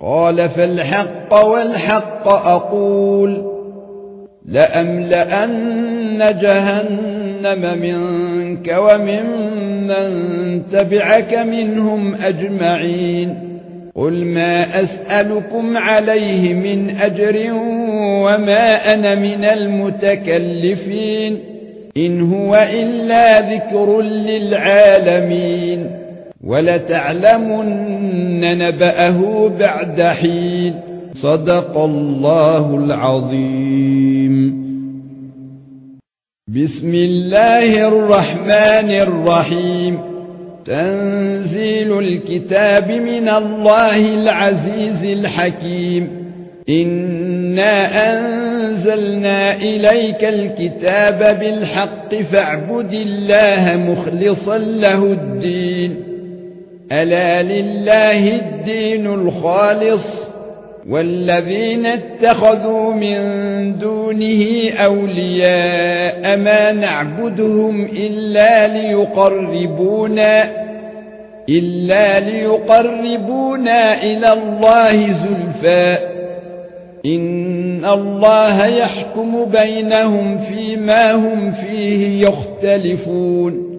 قال فالحق والحق أقول لأملأن جهنم منك وممن تبعك منهم أجمعين قل ما أسألكم عليه من أجر وما أنا من المتكلفين إن هو إلا ذكر للعالمين ولتعلمن نبأه بعد حين. صدق الله العظيم. بسم الله الرحمن الرحيم. تنزيل الكتاب من الله العزيز الحكيم. إنا أنزلنا إليك الكتاب بالحق فاعبد الله مخلصا له الدين. ألا لله الدين الخالص والذين اتخذوا من دونه أولياء ما نعبدهم إلا ليقربونا إلا ليقربونا إلى الله زلفى. إن الله يحكم بينهم فيما هم فيه يختلفون.